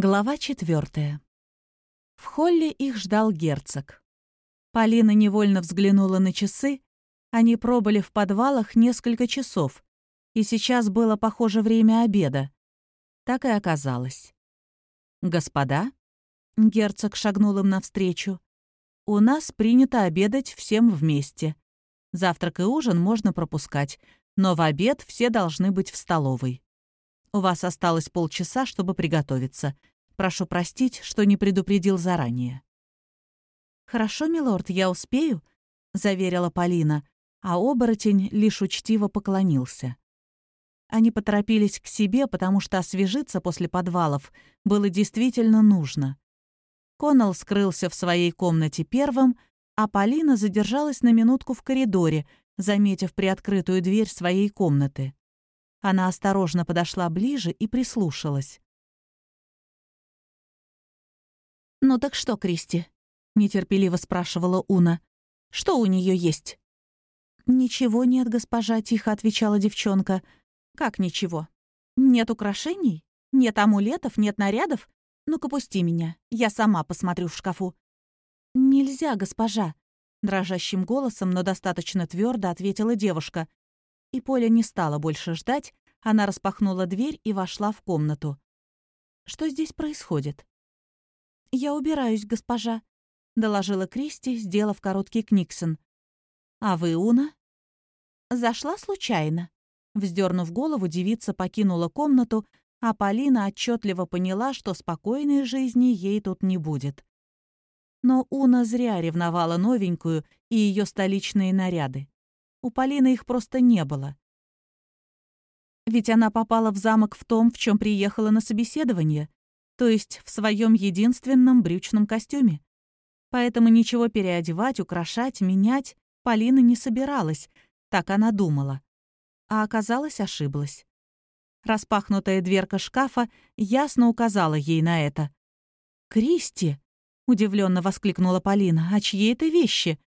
Глава четвертая. В холле их ждал герцог. Полина невольно взглянула на часы. Они пробыли в подвалах несколько часов, и сейчас было похоже время обеда. Так и оказалось. «Господа», — герцог шагнул им навстречу, — «у нас принято обедать всем вместе. Завтрак и ужин можно пропускать, но в обед все должны быть в столовой. У вас осталось полчаса, чтобы приготовиться. Прошу простить, что не предупредил заранее». «Хорошо, милорд, я успею», — заверила Полина, а оборотень лишь учтиво поклонился. Они поторопились к себе, потому что освежиться после подвалов было действительно нужно. Коннелл скрылся в своей комнате первым, а Полина задержалась на минутку в коридоре, заметив приоткрытую дверь своей комнаты. Она осторожно подошла ближе и прислушалась. «Ну так что, Кристи?» — нетерпеливо спрашивала Уна. «Что у нее есть?» «Ничего нет, госпожа», — тихо отвечала девчонка. «Как ничего? Нет украшений? Нет амулетов? Нет нарядов? Ну-ка пусти меня, я сама посмотрю в шкафу». «Нельзя, госпожа», — дрожащим голосом, но достаточно твердо ответила девушка. И Поля не стала больше ждать, она распахнула дверь и вошла в комнату. «Что здесь происходит?» «Я убираюсь, госпожа», — доложила Кристи, сделав короткий книксон. «А вы, Уна?» «Зашла случайно». Вздернув голову, девица покинула комнату, а Полина отчетливо поняла, что спокойной жизни ей тут не будет. Но Уна зря ревновала новенькую и ее столичные наряды. У Полины их просто не было. Ведь она попала в замок в том, в чем приехала на собеседование, то есть в своем единственном брючном костюме. Поэтому ничего переодевать, украшать, менять Полина не собиралась, так она думала. А оказалось, ошиблась. Распахнутая дверка шкафа ясно указала ей на это. «Кристи!» — удивленно воскликнула Полина. «А чьи это вещи?»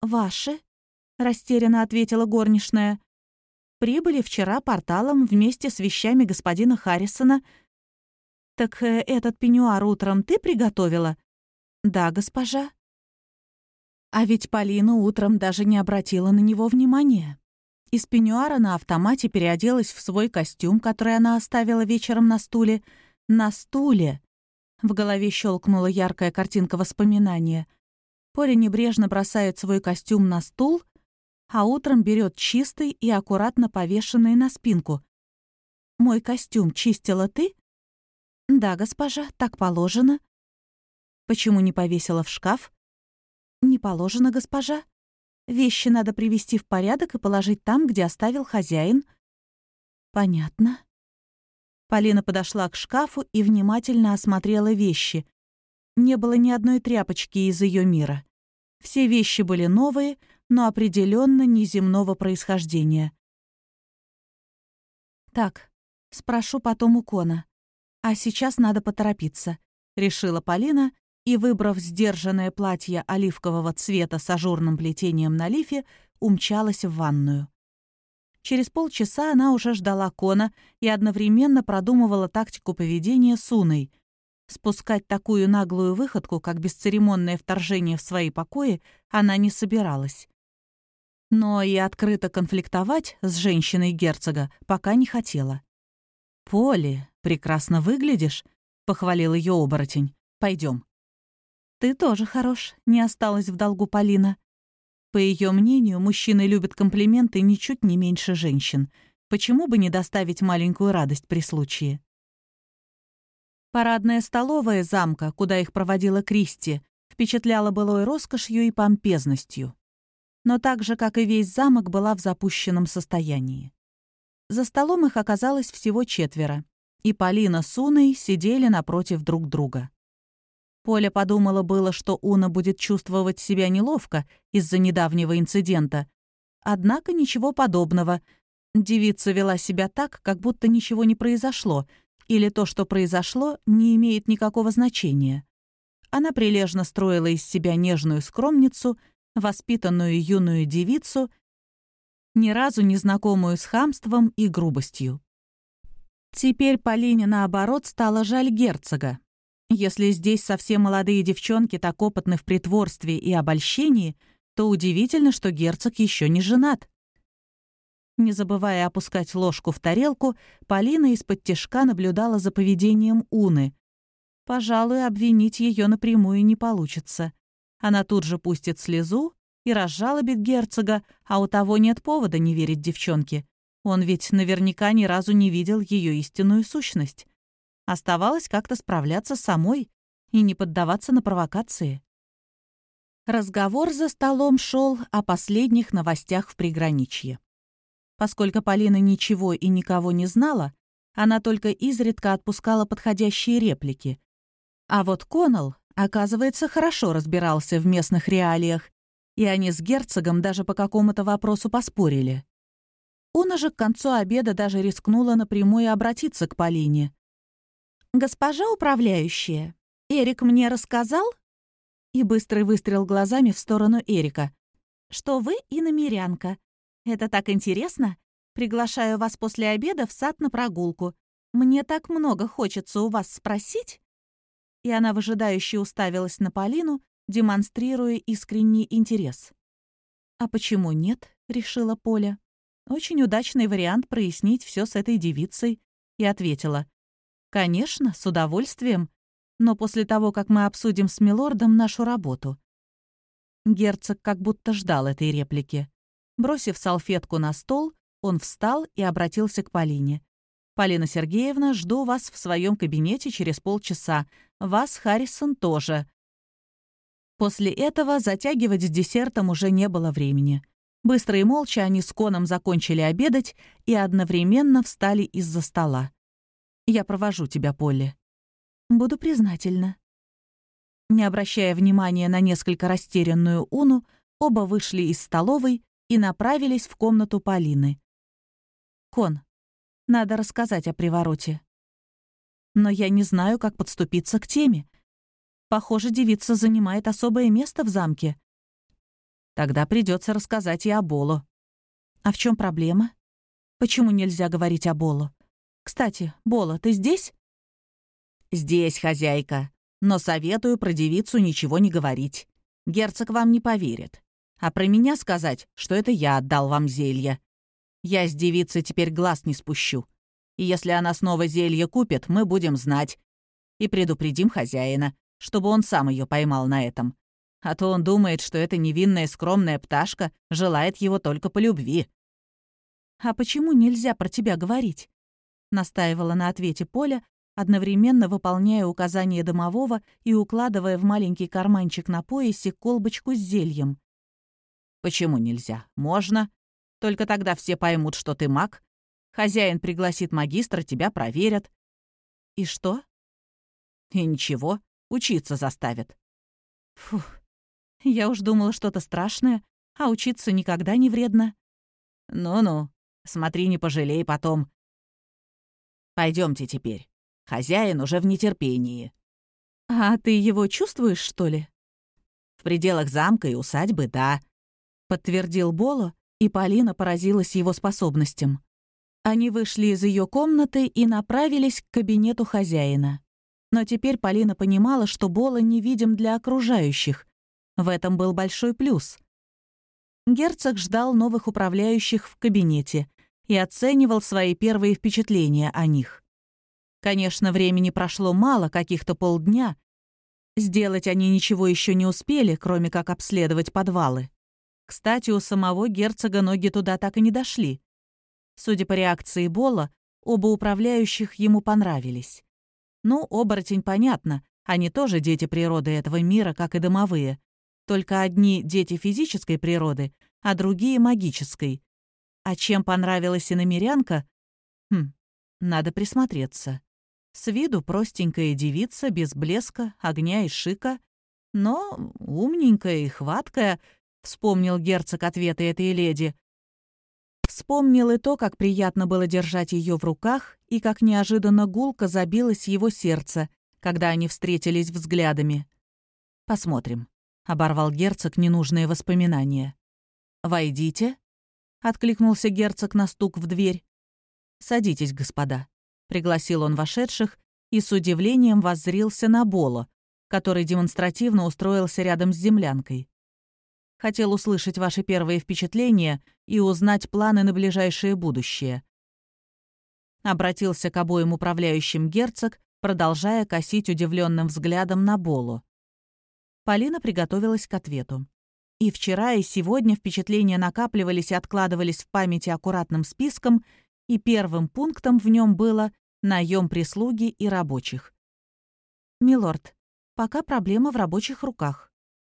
«Ваши?» — растерянно ответила горничная. «Прибыли вчера порталом вместе с вещами господина Харрисона». «Так э, этот пеньюар утром ты приготовила?» «Да, госпожа». А ведь Полина утром даже не обратила на него внимания. Из пеньюара на автомате переоделась в свой костюм, который она оставила вечером на стуле. На стуле! В голове щелкнула яркая картинка воспоминания. Поля небрежно бросает свой костюм на стул — а утром берет чистый и аккуратно повешенный на спинку. «Мой костюм чистила ты?» «Да, госпожа, так положено». «Почему не повесила в шкаф?» «Не положено, госпожа. Вещи надо привести в порядок и положить там, где оставил хозяин». «Понятно». Полина подошла к шкафу и внимательно осмотрела вещи. Не было ни одной тряпочки из ее мира. Все вещи были новые, но определенно неземного происхождения. «Так, спрошу потом у Кона. А сейчас надо поторопиться», — решила Полина и, выбрав сдержанное платье оливкового цвета с ажурным плетением на лифе, умчалась в ванную. Через полчаса она уже ждала Кона и одновременно продумывала тактику поведения с Уной. Спускать такую наглую выходку, как бесцеремонное вторжение в свои покои, она не собиралась но и открыто конфликтовать с женщиной герцога пока не хотела. «Поли, прекрасно выглядишь», — похвалил ее оборотень. Пойдем. «Ты тоже хорош», — не осталась в долгу Полина. По ее мнению, мужчины любят комплименты ничуть не меньше женщин. Почему бы не доставить маленькую радость при случае? Парадная столовая замка, куда их проводила Кристи, впечатляла былой роскошью и помпезностью но так же, как и весь замок, была в запущенном состоянии. За столом их оказалось всего четверо, и Полина с Уной сидели напротив друг друга. Поля подумала было, что Уна будет чувствовать себя неловко из-за недавнего инцидента. Однако ничего подобного. Девица вела себя так, как будто ничего не произошло, или то, что произошло, не имеет никакого значения. Она прилежно строила из себя нежную скромницу — воспитанную юную девицу, ни разу не знакомую с хамством и грубостью. Теперь Полине, наоборот, стало жаль герцога. Если здесь совсем молодые девчонки так опытны в притворстве и обольщении, то удивительно, что герцог еще не женат. Не забывая опускать ложку в тарелку, Полина из-под тишка наблюдала за поведением Уны. Пожалуй, обвинить ее напрямую не получится. Она тут же пустит слезу и разжалобит герцога, а у того нет повода не верить девчонке. Он ведь наверняка ни разу не видел ее истинную сущность. Оставалось как-то справляться самой и не поддаваться на провокации. Разговор за столом шел о последних новостях в приграничье. Поскольку Полина ничего и никого не знала, она только изредка отпускала подходящие реплики. А вот Коннелл, оказывается, хорошо разбирался в местных реалиях, и они с герцогом даже по какому-то вопросу поспорили. Уна же к концу обеда даже рискнула напрямую обратиться к Полине. «Госпожа управляющая, Эрик мне рассказал?» И быстрый выстрел глазами в сторону Эрика. «Что вы иномерянка, это так интересно. Приглашаю вас после обеда в сад на прогулку. Мне так много хочется у вас спросить». И она выжидающе уставилась на Полину, демонстрируя искренний интерес. «А почему нет?» — решила Поля. «Очень удачный вариант прояснить все с этой девицей». И ответила. «Конечно, с удовольствием, но после того, как мы обсудим с милордом нашу работу». Герцог как будто ждал этой реплики. Бросив салфетку на стол, он встал и обратился к Полине. «Полина Сергеевна, жду вас в своем кабинете через полчаса. Вас, Харрисон, тоже». После этого затягивать с десертом уже не было времени. Быстро и молча они с Коном закончили обедать и одновременно встали из-за стола. «Я провожу тебя, Полли». «Буду признательна». Не обращая внимания на несколько растерянную Уну, оба вышли из столовой и направились в комнату Полины. «Кон, надо рассказать о привороте. Но я не знаю, как подступиться к теме. Похоже, девица занимает особое место в замке. Тогда придется рассказать и о Болу. А в чем проблема? Почему нельзя говорить о Болу? Кстати, Бола, ты здесь? Здесь, хозяйка. Но советую про девицу ничего не говорить. Герцог вам не поверит. А про меня сказать, что это я отдал вам зелье. Я с девицей теперь глаз не спущу. И если она снова зелье купит, мы будем знать. И предупредим хозяина, чтобы он сам ее поймал на этом. А то он думает, что эта невинная скромная пташка желает его только по любви. «А почему нельзя про тебя говорить?» настаивала на ответе Поля, одновременно выполняя указания домового и укладывая в маленький карманчик на поясе колбочку с зельем. Почему нельзя? Можно. Только тогда все поймут, что ты маг. Хозяин пригласит магистра, тебя проверят. И что? И ничего, учиться заставят. Фух, я уж думала что-то страшное, а учиться никогда не вредно. Ну-ну, смотри, не пожалей потом. Пойдемте теперь. Хозяин уже в нетерпении. А ты его чувствуешь, что ли? В пределах замка и усадьбы, да подтвердил Боло, и Полина поразилась его способностям. Они вышли из ее комнаты и направились к кабинету хозяина. Но теперь Полина понимала, что Бола невидим для окружающих. В этом был большой плюс. Герцог ждал новых управляющих в кабинете и оценивал свои первые впечатления о них. Конечно, времени прошло мало, каких-то полдня. Сделать они ничего еще не успели, кроме как обследовать подвалы. Кстати, у самого герцога ноги туда так и не дошли. Судя по реакции Бола, оба управляющих ему понравились. Ну, оборотень понятно, они тоже дети природы этого мира, как и домовые. Только одни дети физической природы, а другие — магической. А чем понравилась иномерянка? Хм, надо присмотреться. С виду простенькая девица, без блеска, огня и шика, но умненькая и хваткая — вспомнил герцог ответы этой леди. Вспомнил и то, как приятно было держать ее в руках, и как неожиданно гулко забилось его сердце, когда они встретились взглядами. «Посмотрим», — оборвал герцог ненужные воспоминания. «Войдите», — откликнулся герцог на стук в дверь. «Садитесь, господа. — пригласил он вошедших и с удивлением воззрился на Боло, который демонстративно устроился рядом с землянкой. Хотел услышать ваши первые впечатления и узнать планы на ближайшее будущее. Обратился к обоим управляющим герцог, продолжая косить удивленным взглядом на Болу. Полина приготовилась к ответу. И вчера, и сегодня впечатления накапливались и откладывались в памяти аккуратным списком, и первым пунктом в нем было наем прислуги и рабочих. «Милорд, пока проблема в рабочих руках.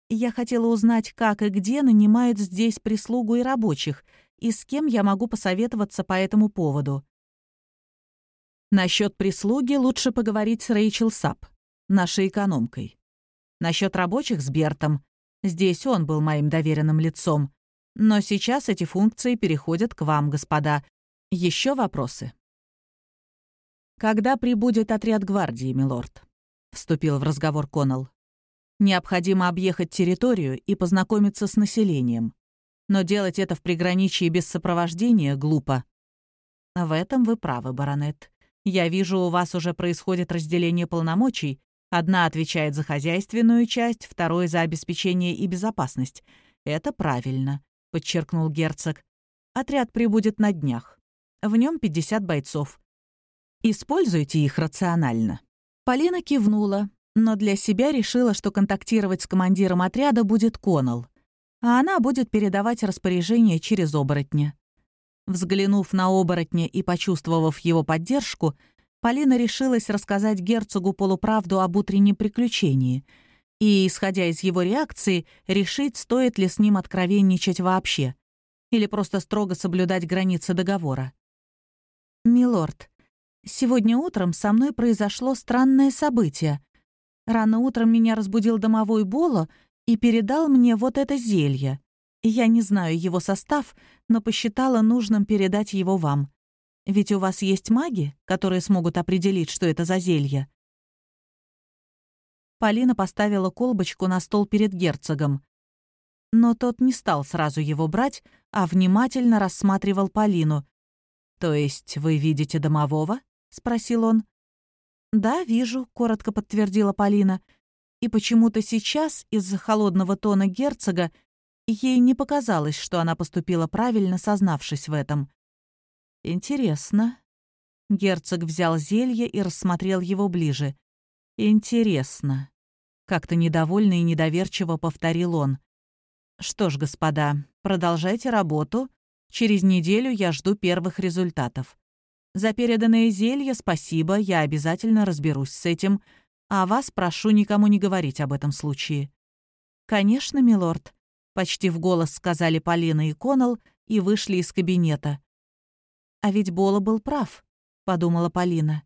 Я хотела узнать, как и где нанимают здесь прислугу и рабочих, и с кем я могу посоветоваться по этому поводу. Насчет прислуги лучше поговорить с Рэйчел Сап, нашей экономкой. Насчет рабочих с Бертом. Здесь он был моим доверенным лицом. Но сейчас эти функции переходят к вам, господа. Еще вопросы? «Когда прибудет отряд гвардии, милорд?» — вступил в разговор Коннелл. Необходимо объехать территорию и познакомиться с населением. Но делать это в приграничье без сопровождения глупо. В этом вы правы, баронет. Я вижу, у вас уже происходит разделение полномочий. Одна отвечает за хозяйственную часть, второй — за обеспечение и безопасность. Это правильно, — подчеркнул герцог. Отряд прибудет на днях. В нем 50 бойцов. Используйте их рационально. Полина кивнула, но для себя решила, что контактировать с командиром отряда будет Конал, а она будет передавать распоряжение через оборотня. Взглянув на оборотня и почувствовав его поддержку, Полина решилась рассказать герцогу полуправду об утреннем приключении и, исходя из его реакции, решить, стоит ли с ним откровенничать вообще или просто строго соблюдать границы договора. «Милорд, сегодня утром со мной произошло странное событие», Рано утром меня разбудил домовой Боло и передал мне вот это зелье. Я не знаю его состав, но посчитала нужным передать его вам. Ведь у вас есть маги, которые смогут определить, что это за зелье. Полина поставила колбочку на стол перед герцогом. Но тот не стал сразу его брать, а внимательно рассматривал Полину. «То есть вы видите домового?» — спросил он. «Да, вижу», — коротко подтвердила Полина. И почему-то сейчас, из-за холодного тона герцога, ей не показалось, что она поступила правильно, сознавшись в этом. «Интересно». Герцог взял зелье и рассмотрел его ближе. «Интересно». Как-то недовольно и недоверчиво повторил он. «Что ж, господа, продолжайте работу. Через неделю я жду первых результатов. За переданное зелье спасибо, я обязательно разберусь с этим, а вас прошу никому не говорить об этом случае». «Конечно, милорд», — почти в голос сказали Полина и Коннелл и вышли из кабинета. «А ведь Бола был прав», — подумала Полина.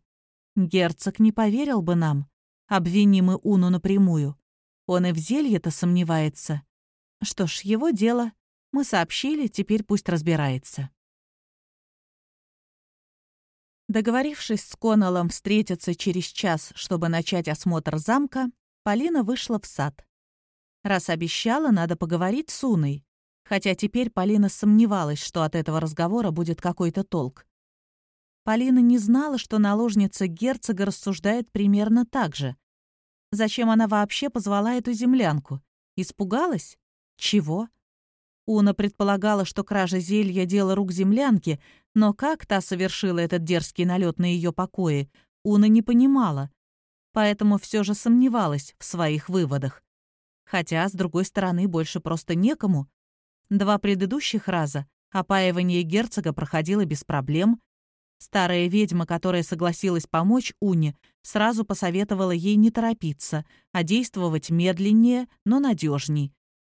«Герцог не поверил бы нам, обвинимый Уну напрямую. Он и в зелье-то сомневается. Что ж, его дело. Мы сообщили, теперь пусть разбирается». Договорившись с Коннеллом встретиться через час, чтобы начать осмотр замка, Полина вышла в сад. Раз обещала, надо поговорить с Уной. Хотя теперь Полина сомневалась, что от этого разговора будет какой-то толк. Полина не знала, что наложница герцога рассуждает примерно так же. Зачем она вообще позвала эту землянку? Испугалась? Чего? Уна предполагала, что кража зелья — дело рук землянки, но как та совершила этот дерзкий налет на ее покои, Уна не понимала, поэтому все же сомневалась в своих выводах. Хотя, с другой стороны, больше просто некому. Два предыдущих раза опаивание герцога проходило без проблем. Старая ведьма, которая согласилась помочь Уне, сразу посоветовала ей не торопиться, а действовать медленнее, но надежней.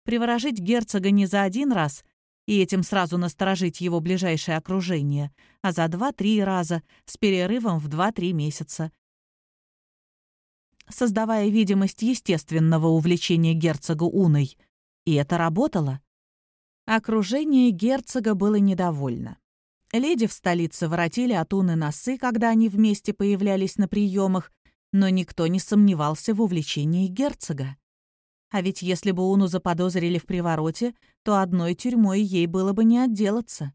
Приворожить герцога не за один раз, и этим сразу насторожить его ближайшее окружение, а за два-три раза с перерывом в два-три месяца. Создавая видимость естественного увлечения герцога Уной. И это работало. Окружение герцога было недовольно. Леди в столице воротили от Уны носы, когда они вместе появлялись на приемах, но никто не сомневался в увлечении герцога. А ведь если бы Уну заподозрили в привороте, то одной тюрьмой ей было бы не отделаться.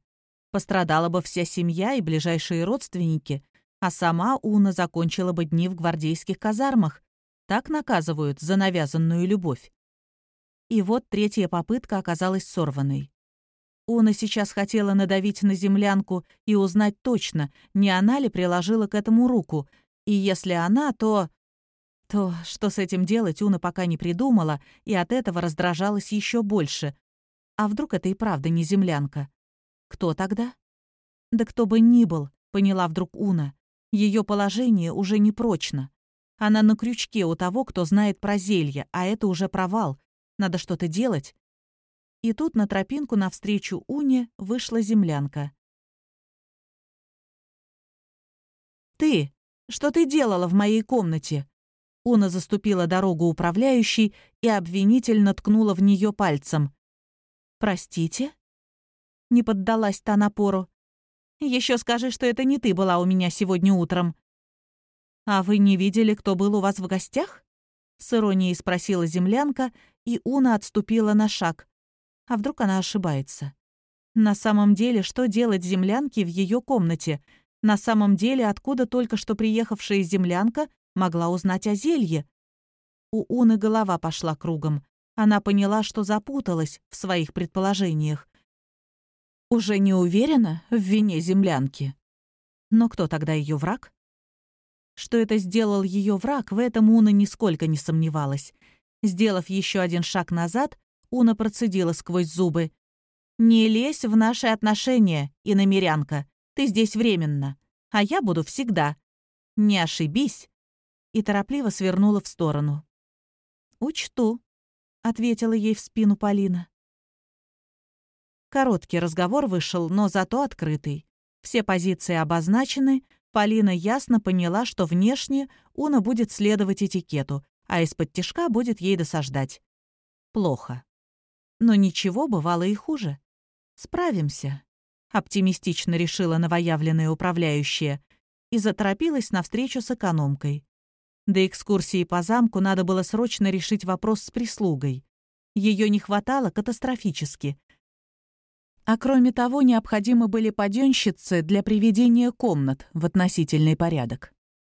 Пострадала бы вся семья и ближайшие родственники, а сама Уна закончила бы дни в гвардейских казармах. Так наказывают за навязанную любовь. И вот третья попытка оказалась сорванной. Уна сейчас хотела надавить на землянку и узнать точно, не она ли приложила к этому руку, и если она, то... То, что с этим делать, Уна пока не придумала, и от этого раздражалась еще больше. А вдруг это и правда не землянка? Кто тогда? Да кто бы ни был, поняла вдруг Уна. Ее положение уже не прочно. Она на крючке у того, кто знает про зелье, а это уже провал. Надо что-то делать. И тут на тропинку навстречу Уне вышла землянка. «Ты! Что ты делала в моей комнате?» Уна заступила дорогу управляющей и обвинительно ткнула в нее пальцем. «Простите?» Не поддалась та напору. Еще скажи, что это не ты была у меня сегодня утром». «А вы не видели, кто был у вас в гостях?» С иронией спросила землянка, и Уна отступила на шаг. А вдруг она ошибается? На самом деле, что делать землянке в ее комнате? На самом деле, откуда только что приехавшая землянка могла узнать о зелье? У Уны голова пошла кругом. Она поняла, что запуталась в своих предположениях. Уже не уверена в вине землянки. Но кто тогда ее враг? Что это сделал ее враг, в этом Уна нисколько не сомневалась. Сделав еще один шаг назад, Уна процедила сквозь зубы. «Не лезь в наши отношения, иномерянка. Ты здесь временно, а я буду всегда. Не ошибись!» И торопливо свернула в сторону. «Учту», — ответила ей в спину Полина. Короткий разговор вышел, но зато открытый. Все позиции обозначены, Полина ясно поняла, что внешне Уна будет следовать этикету, а из-под тишка будет ей досаждать. Плохо. Но ничего, бывало и хуже. Справимся, оптимистично решила новоявленная управляющая и заторопилась навстречу с экономкой. До экскурсии по замку надо было срочно решить вопрос с прислугой. Ее не хватало катастрофически, а кроме того, необходимы были паденщицы для приведения комнат в относительный порядок.